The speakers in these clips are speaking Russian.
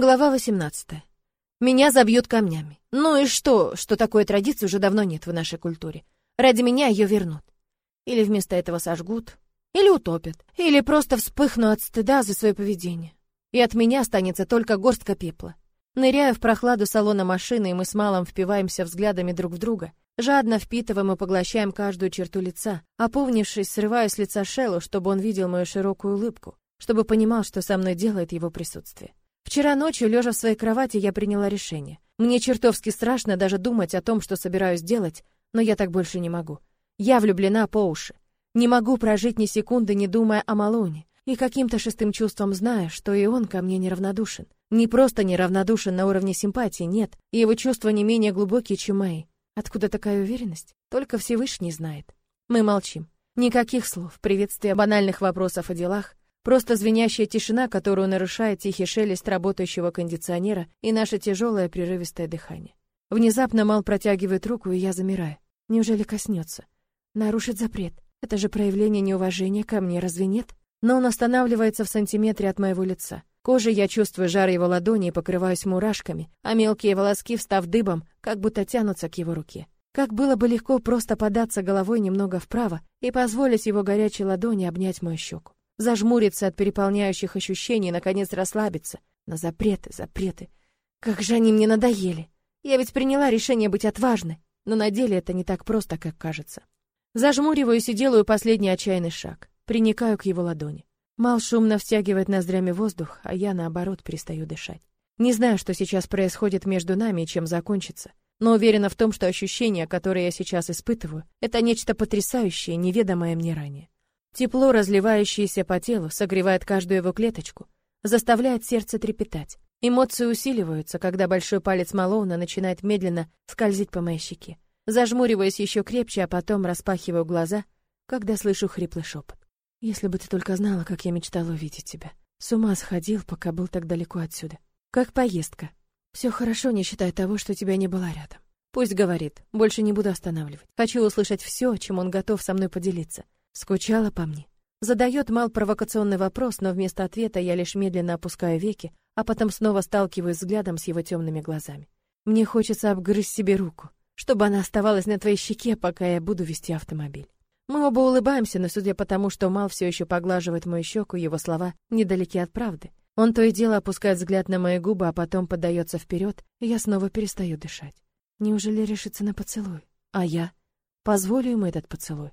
Глава 18. Меня забьют камнями. Ну и что, что такой традиции уже давно нет в нашей культуре? Ради меня ее вернут. Или вместо этого сожгут, или утопят, или просто вспыхну от стыда за свое поведение. И от меня останется только горстка пепла. Ныряя в прохладу салона машины, мы с Малом впиваемся взглядами друг в друга, жадно впитываем и поглощаем каждую черту лица. Опомнившись, срываю с лица Шеллу, чтобы он видел мою широкую улыбку, чтобы понимал, что со мной делает его присутствие. Вчера ночью, лежа в своей кровати, я приняла решение. Мне чертовски страшно даже думать о том, что собираюсь делать, но я так больше не могу. Я влюблена по уши. Не могу прожить ни секунды, не думая о Малоне. И каким-то шестым чувством знаю, что и он ко мне неравнодушен. Не просто неравнодушен на уровне симпатии, нет. И его чувства не менее глубокие, чем мои. Откуда такая уверенность? Только Всевышний знает. Мы молчим. Никаких слов, приветствия, банальных вопросов о делах. Просто звенящая тишина, которую нарушает тихий шелест работающего кондиционера и наше тяжелое прерывистое дыхание. Внезапно Мал протягивает руку, и я замираю. Неужели коснется? Нарушит запрет. Это же проявление неуважения ко мне, разве нет? Но он останавливается в сантиметре от моего лица. Кожей я чувствую жар его ладони и покрываюсь мурашками, а мелкие волоски, встав дыбом, как будто тянутся к его руке. Как было бы легко просто податься головой немного вправо и позволить его горячей ладони обнять мою щеку зажмуриться от переполняющих ощущений наконец, расслабиться. На запреты, запреты. Как же они мне надоели. Я ведь приняла решение быть отважной, но на деле это не так просто, как кажется. Зажмуриваюсь и делаю последний отчаянный шаг. Приникаю к его ладони. Мал шумно втягивает ноздрями воздух, а я, наоборот, перестаю дышать. Не знаю, что сейчас происходит между нами и чем закончится, но уверена в том, что ощущения, которые я сейчас испытываю, это нечто потрясающее, неведомое мне ранее. Тепло, разливающееся по телу, согревает каждую его клеточку, заставляет сердце трепетать. Эмоции усиливаются, когда большой палец Малоуна начинает медленно скользить по моей щеке. Зажмуриваясь еще крепче, а потом распахиваю глаза, когда слышу хриплый шепот. «Если бы ты только знала, как я мечтала увидеть тебя. С ума сходил, пока был так далеко отсюда. Как поездка. Все хорошо, не считая того, что тебя не было рядом. Пусть говорит, больше не буду останавливать. Хочу услышать все, чем он готов со мной поделиться. Скучала по мне. Задает Мал провокационный вопрос, но вместо ответа я лишь медленно опускаю веки, а потом снова сталкиваюсь взглядом с его темными глазами. Мне хочется обгрызть себе руку, чтобы она оставалась на твоей щеке, пока я буду вести автомобиль. Мы оба улыбаемся, но судя по тому, что Мал все еще поглаживает мою щеку, его слова недалеки от правды. Он то и дело опускает взгляд на мои губы, а потом подается вперед, и я снова перестаю дышать. Неужели решится на поцелуй? А я? Позволю ему этот поцелуй?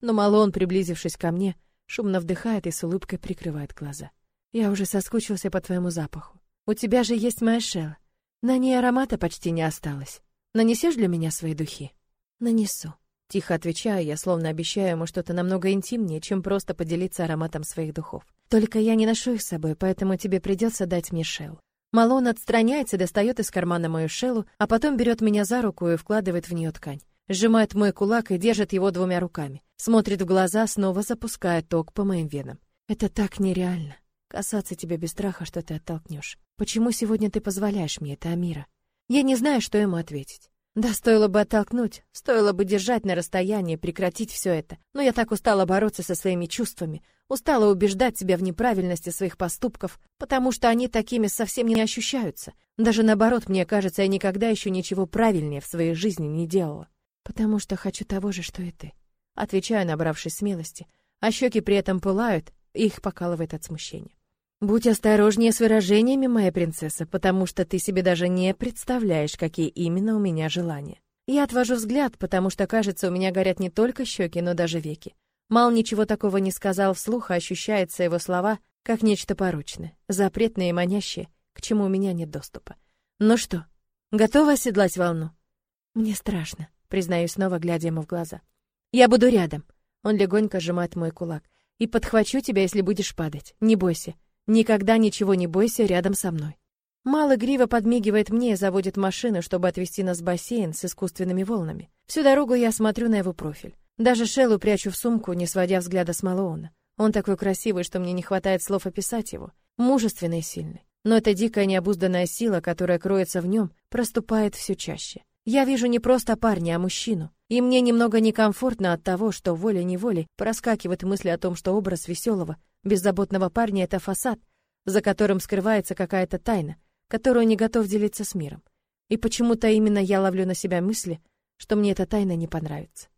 Но Малон, приблизившись ко мне, шумно вдыхает и с улыбкой прикрывает глаза. Я уже соскучился по твоему запаху. У тебя же есть моя шела. На ней аромата почти не осталось. Нанесешь для меня свои духи? Нанесу. Тихо отвечаю я, словно обещаю ему что-то намного интимнее, чем просто поделиться ароматом своих духов. Только я не ношу их с собой, поэтому тебе придется дать мне шелу. Малон отстраняется, достает из кармана мою шелу, а потом берет меня за руку и вкладывает в нее ткань сжимает мой кулак и держит его двумя руками. Смотрит в глаза, снова запуская ток по моим венам. Это так нереально. Касаться тебя без страха, что ты оттолкнешь. Почему сегодня ты позволяешь мне это, Амира? Я не знаю, что ему ответить. Да, стоило бы оттолкнуть, стоило бы держать на расстоянии, прекратить все это. Но я так устала бороться со своими чувствами, устала убеждать себя в неправильности своих поступков, потому что они такими совсем не ощущаются. Даже наоборот, мне кажется, я никогда еще ничего правильнее в своей жизни не делала. Потому что хочу того же, что и ты. Отвечаю, набравшись смелости, а щеки при этом пылают, их покалывает от смущения. Будь осторожнее с выражениями, моя принцесса, потому что ты себе даже не представляешь, какие именно у меня желания. Я отвожу взгляд, потому что, кажется, у меня горят не только щеки, но даже веки. Мал ничего такого не сказал вслух, а ощущается его слова как нечто порочное, запретное и манящее, к чему у меня нет доступа. Ну что, готова оседлать волну? Мне страшно признаюсь снова, глядя ему в глаза. Я буду рядом. Он легонько сжимает мой кулак. И подхвачу тебя, если будешь падать. Не бойся. Никогда ничего не бойся рядом со мной. Мало грива подмигивает мне и заводит машину, чтобы отвезти нас в бассейн с искусственными волнами. Всю дорогу я смотрю на его профиль. Даже Шеллу прячу в сумку, не сводя взгляда с Малоуна. Он такой красивый, что мне не хватает слов описать его. Мужественный и сильный. Но эта дикая необузданная сила, которая кроется в нем, проступает все чаще. Я вижу не просто парня, а мужчину. И мне немного некомфортно от того, что волей-неволей проскакивает мысли о том, что образ веселого, беззаботного парня — это фасад, за которым скрывается какая-то тайна, которую не готов делиться с миром. И почему-то именно я ловлю на себя мысли, что мне эта тайна не понравится.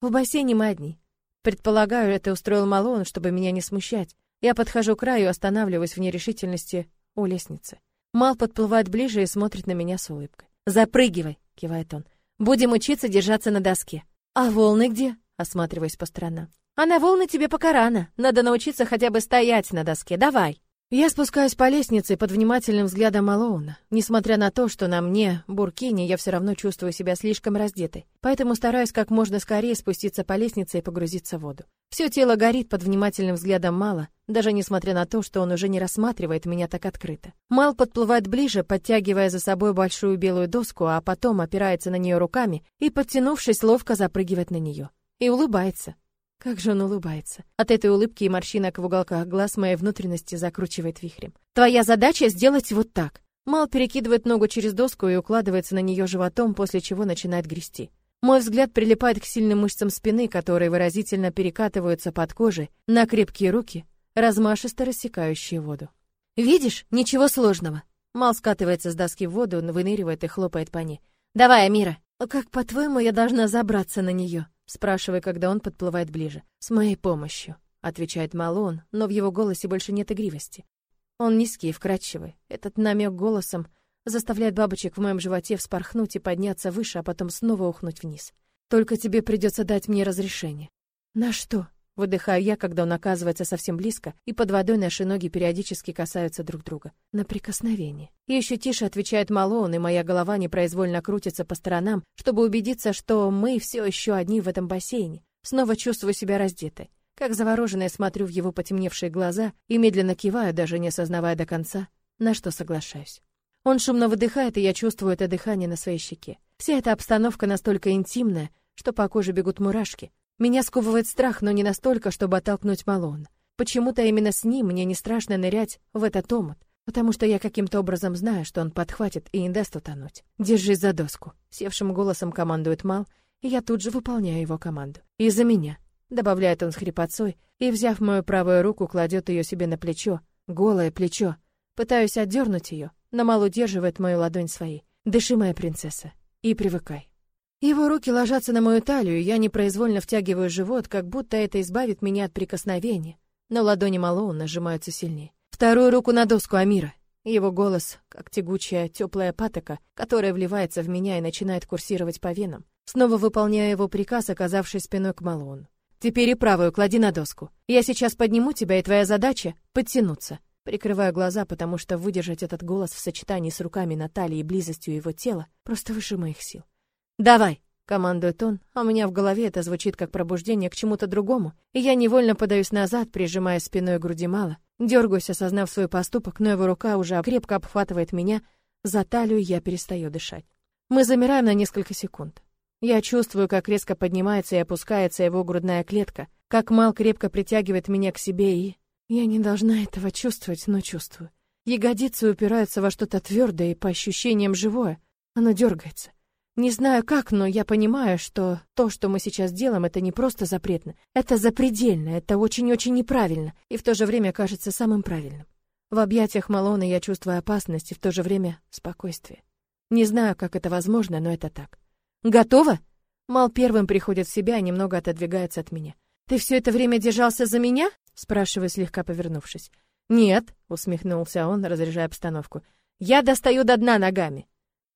В бассейне мы одни. Предполагаю, это устроил Малон, чтобы меня не смущать. Я подхожу к краю, останавливаюсь в нерешительности у лестницы. Мал подплывает ближе и смотрит на меня с улыбкой. «Запрыгивай!» — кивает он. «Будем учиться держаться на доске». «А волны где?» — осматриваясь по сторонам. «А на волны тебе пока рано. Надо научиться хотя бы стоять на доске. Давай!» Я спускаюсь по лестнице под внимательным взглядом Малоуна. Несмотря на то, что на мне буркини, я все равно чувствую себя слишком раздетой. Поэтому стараюсь как можно скорее спуститься по лестнице и погрузиться в воду. Все тело горит под внимательным взглядом Мала, даже несмотря на то, что он уже не рассматривает меня так открыто. Мал подплывает ближе, подтягивая за собой большую белую доску, а потом опирается на нее руками и, подтянувшись, ловко запрыгивает на нее. И улыбается. Как же он улыбается. От этой улыбки и морщинок в уголках глаз моей внутренности закручивает вихрем. Твоя задача сделать вот так. Мал перекидывает ногу через доску и укладывается на нее животом, после чего начинает грести. Мой взгляд прилипает к сильным мышцам спины, которые выразительно перекатываются под кожей, на крепкие руки, размашисто рассекающие воду. «Видишь? Ничего сложного». Мал скатывается с доски в воду, выныривает и хлопает по ней. «Давай, Амира!» «Как, по-твоему, я должна забраться на нее?» Спрашивая, когда он подплывает ближе. «С моей помощью», — отвечает Малон, но в его голосе больше нет игривости. Он низкий и вкрадчивый. Этот намек голосом заставляет бабочек в моем животе вспорхнуть и подняться выше, а потом снова ухнуть вниз. «Только тебе придется дать мне разрешение». «На что?» Выдыхаю я, когда он оказывается совсем близко, и под водой наши ноги периодически касаются друг друга. На прикосновение. И еще тише отвечает Малоун, и моя голова непроизвольно крутится по сторонам, чтобы убедиться, что мы все еще одни в этом бассейне. Снова чувствую себя раздетой. Как завороженная смотрю в его потемневшие глаза и медленно киваю, даже не осознавая до конца, на что соглашаюсь. Он шумно выдыхает, и я чувствую это дыхание на своей щеке. Вся эта обстановка настолько интимная, что по коже бегут мурашки, меня сковывает страх, но не настолько, чтобы оттолкнуть Малон. Почему-то именно с ним мне не страшно нырять в этот омут, потому что я каким-то образом знаю, что он подхватит и не даст утонуть. «Держись за доску», — севшим голосом командует Мал, и я тут же выполняю его команду. «Из-за меня», — добавляет он с хрипотцой, и, взяв мою правую руку, кладет ее себе на плечо, голое плечо. Пытаюсь отдернуть ее, но Мал удерживает мою ладонь своей. «Дыши, моя принцесса, и привыкай». Его руки ложатся на мою талию, я непроизвольно втягиваю живот, как будто это избавит меня от прикосновения. Но ладони Малоун нажимаются сильнее. Вторую руку на доску Амира. Его голос, как тягучая, теплая патока, которая вливается в меня и начинает курсировать по венам. Снова выполняя его приказ, оказавшись спиной к Малоуну. Теперь и правую клади на доску. Я сейчас подниму тебя, и твоя задача — подтянуться. Прикрываю глаза, потому что выдержать этот голос в сочетании с руками Натальи и близостью его тела просто выше моих сил. «Давай!» — командует он, а у меня в голове это звучит как пробуждение к чему-то другому, и я невольно подаюсь назад, прижимая спиной к груди мало, дергаюсь, осознав свой поступок, но его рука уже крепко обхватывает меня, за талию я перестаю дышать. Мы замираем на несколько секунд. Я чувствую, как резко поднимается и опускается его грудная клетка, как Мал крепко притягивает меня к себе и... Я не должна этого чувствовать, но чувствую. Ягодицы упираются во что-то твердое и по ощущениям живое. Оно дергается. Не знаю как, но я понимаю, что то, что мы сейчас делаем, это не просто запретно. Это запредельно, это очень-очень неправильно, и в то же время кажется самым правильным. В объятиях Малона я чувствую опасность и в то же время спокойствие. Не знаю, как это возможно, но это так. Готово? Мал первым приходит в себя и немного отодвигается от меня. Ты все это время держался за меня? спрашиваю, слегка повернувшись. Нет, усмехнулся он, разряжая обстановку. Я достаю до дна ногами.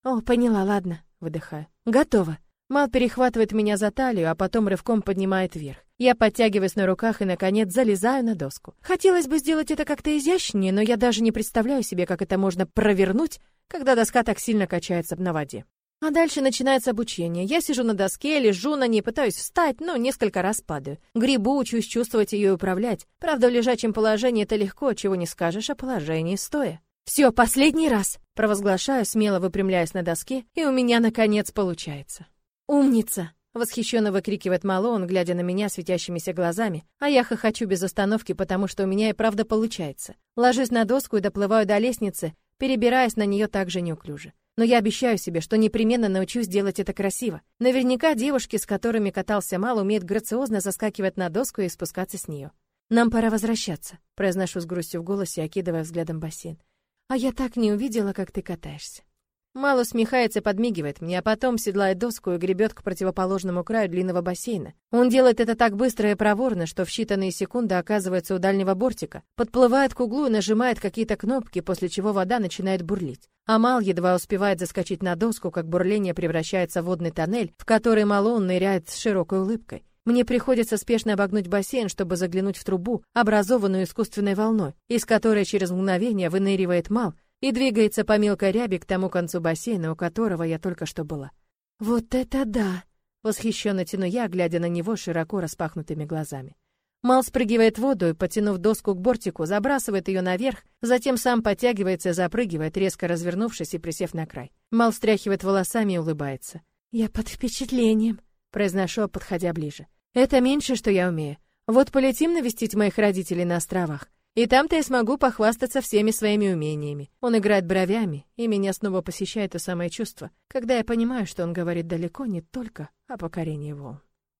О, поняла, ладно выдыхаю. Готово. Мал перехватывает меня за талию, а потом рывком поднимает вверх. Я подтягиваюсь на руках и, наконец, залезаю на доску. Хотелось бы сделать это как-то изящнее, но я даже не представляю себе, как это можно провернуть, когда доска так сильно качается на воде. А дальше начинается обучение. Я сижу на доске, лежу на ней, пытаюсь встать, но несколько раз падаю. Грибу, учусь чувствовать ее и управлять. Правда, в лежачем положении это легко, чего не скажешь о положении стоя. Все, последний раз, провозглашаю, смело выпрямляясь на доске, и у меня наконец получается. Умница, восхищенно выкрикивает Малон, глядя на меня светящимися глазами, а я хохочу без остановки, потому что у меня и правда получается. Ложусь на доску и доплываю до лестницы, перебираясь на нее так же неуклюже. Но я обещаю себе, что непременно научусь делать это красиво. Наверняка девушки, с которыми катался Мал, умеют грациозно заскакивать на доску и спускаться с нее. Нам пора возвращаться, произношу с грустью в голосе, окидывая взглядом бассейн. А я так не увидела, как ты катаешься. Мало усмехается, подмигивает мне, а потом седлает доску и гребет к противоположному краю длинного бассейна. Он делает это так быстро и проворно, что в считанные секунды оказывается у дальнего бортика, подплывает к углу и нажимает какие-то кнопки, после чего вода начинает бурлить. Амал едва успевает заскочить на доску, как бурление превращается в водный тоннель, в который Малон ныряет с широкой улыбкой. Мне приходится спешно обогнуть бассейн, чтобы заглянуть в трубу, образованную искусственной волной, из которой через мгновение выныривает Мал, и двигается по мелкой ряби к тому концу бассейна, у которого я только что была. «Вот это да!» — восхищенно тяну я, глядя на него широко распахнутыми глазами. Мал спрыгивает в воду и, потянув доску к бортику, забрасывает ее наверх, затем сам подтягивается и запрыгивает, резко развернувшись и присев на край. Мал встряхивает волосами и улыбается. «Я под впечатлением», — произношу, подходя ближе. «Это меньше, что я умею. Вот полетим навестить моих родителей на островах. И там-то я смогу похвастаться всеми своими умениями. Он играет бровями, и меня снова посещает то самое чувство, когда я понимаю, что он говорит далеко не только о покорении волн.